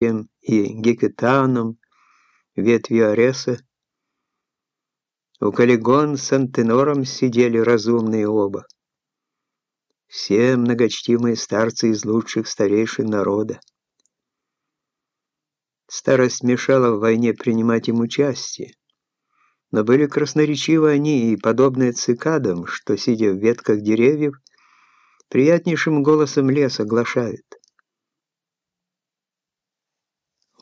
и Гекетаном, ветвью Ареса. У Каллигон с Антенором сидели разумные оба. Все многочтимые старцы из лучших старейшин народа. Старость мешала в войне принимать им участие. Но были красноречивы они и, подобные цикадам, что, сидя в ветках деревьев, приятнейшим голосом лес оглашают.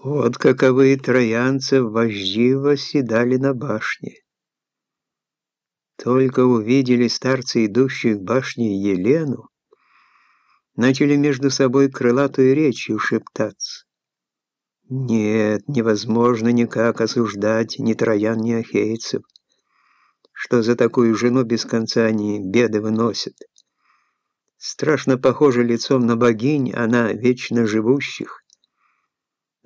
Вот каковы троянцы вожди восседали на башне. Только увидели старцы, идущих к башне Елену, начали между собой крылатую речью шептаться. Нет, невозможно никак осуждать ни троян, ни ахейцев, что за такую жену без конца они беды выносят. Страшно похоже лицом на богинь, она вечно живущих,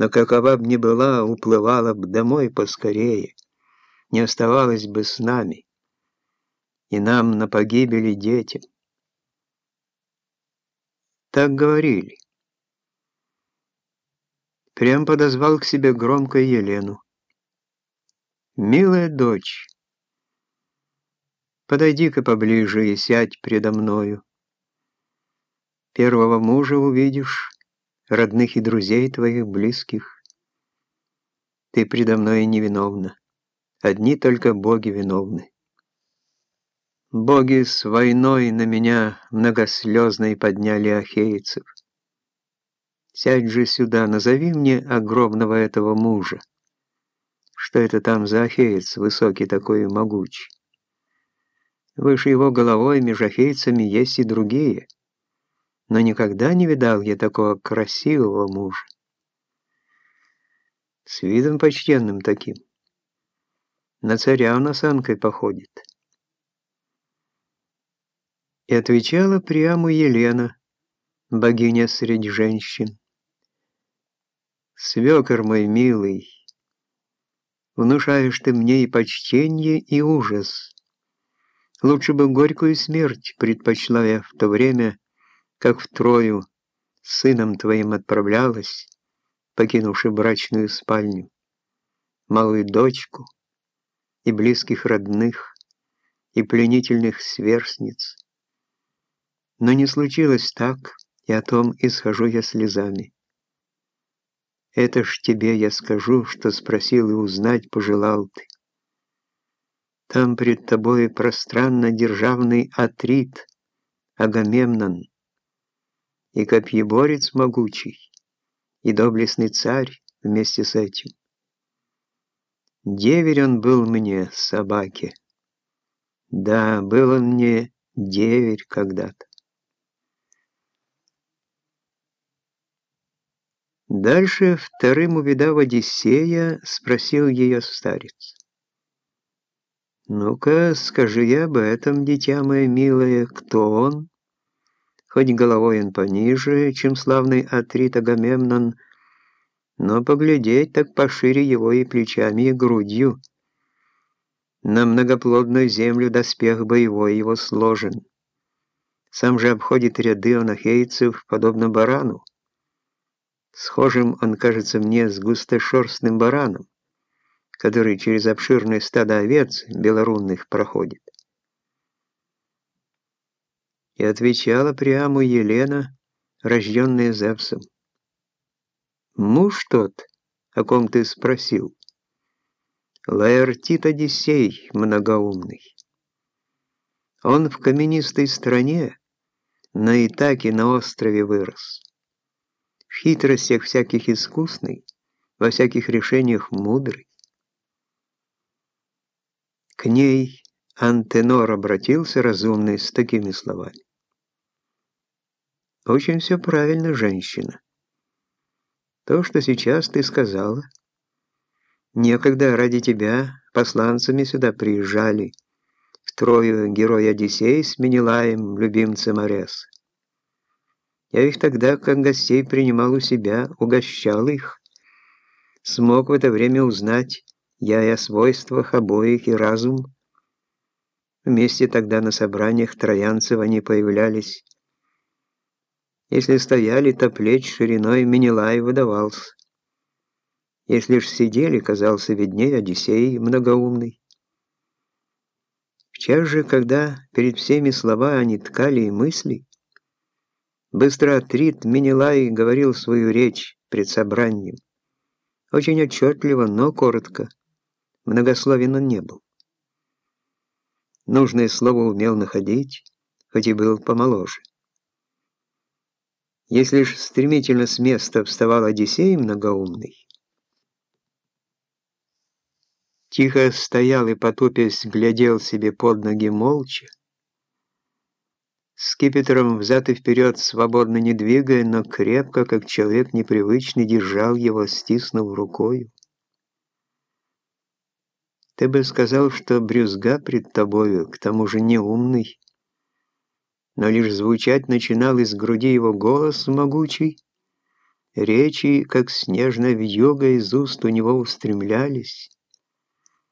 но какова б ни была, уплывала б домой поскорее, не оставалась бы с нами, и нам на погибели детям. Так говорили. Прям подозвал к себе громко Елену. «Милая дочь, подойди-ка поближе и сядь предо мною. Первого мужа увидишь, родных и друзей твоих близких. Ты предо мной невиновна, одни только боги виновны. Боги с войной на меня многослезной подняли ахейцев. Сядь же сюда, назови мне огромного этого мужа. Что это там за ахеец, высокий такой и могучий? Выше его головой между ахейцами есть и другие — но никогда не видал я такого красивого мужа. С видом почтенным таким. На царя он осанкой походит. И отвечала прямо Елена, богиня среди женщин. Свекор мой милый, внушаешь ты мне и почтение, и ужас. Лучше бы горькую смерть предпочла я в то время, как в Трою с сыном твоим отправлялась, покинувши брачную спальню, малую дочку и близких родных, и пленительных сверстниц. Но не случилось так, и о том исхожу я слезами. Это ж тебе я скажу, что спросил и узнать пожелал ты. Там пред тобой пространно-державный Атрит, Агамемнон, и копьеборец могучий, и доблестный царь вместе с этим. Деверь он был мне, собаке. Да, был он мне деверь когда-то. Дальше, вторым увидав Одиссея, спросил ее старец. «Ну-ка, скажи я об этом, дитя мое милое, кто он?» Хоть головой он пониже, чем славный Атрит Агамемнон, но поглядеть так пошире его и плечами, и грудью. На многоплодную землю доспех боевой его сложен. Сам же обходит ряды онахейцев, подобно барану. Схожим он кажется мне с густошерстным бараном, который через обширное стадо овец белорунных проходит. И отвечала прямо Елена, рожденная Зевсом. «Муж тот, о ком ты спросил, Лаэртит Одиссей многоумный. Он в каменистой стране, на Итаке на острове вырос. В хитростях всяких искусный, во всяких решениях мудрый. К ней Антенор обратился разумный с такими словами. Очень все правильно, женщина. То, что сейчас ты сказала. Некогда ради тебя посланцами сюда приезжали. Втрою герой Одиссей с Менелаем, любимцем Ареса. Я их тогда, как гостей, принимал у себя, угощал их. Смог в это время узнать я и о свойствах обоих и разум. Вместе тогда на собраниях троянцев они появлялись, если стояли, то плеч шириной Менелай выдавался. Если ж сидели, казался видней Одиссей многоумный. В час же, когда перед всеми слова они ткали и мысли, быстро Атрит Менелай говорил свою речь пред собранием. Очень отчетливо, но коротко. Многословен он не был. Нужное слово умел находить, хоть и был помоложе. Если ж стремительно с места вставал Одиссей многоумный, тихо стоял и, потупясь, глядел себе под ноги молча, скипетром взад и вперед, свободно не двигая, но крепко, как человек непривычный, держал его, стиснув рукою. Ты бы сказал, что брюзга пред тобою, к тому же неумный, но лишь звучать начинал из груди его голос могучий, речи, как снежная вьюга, из уст у него устремлялись,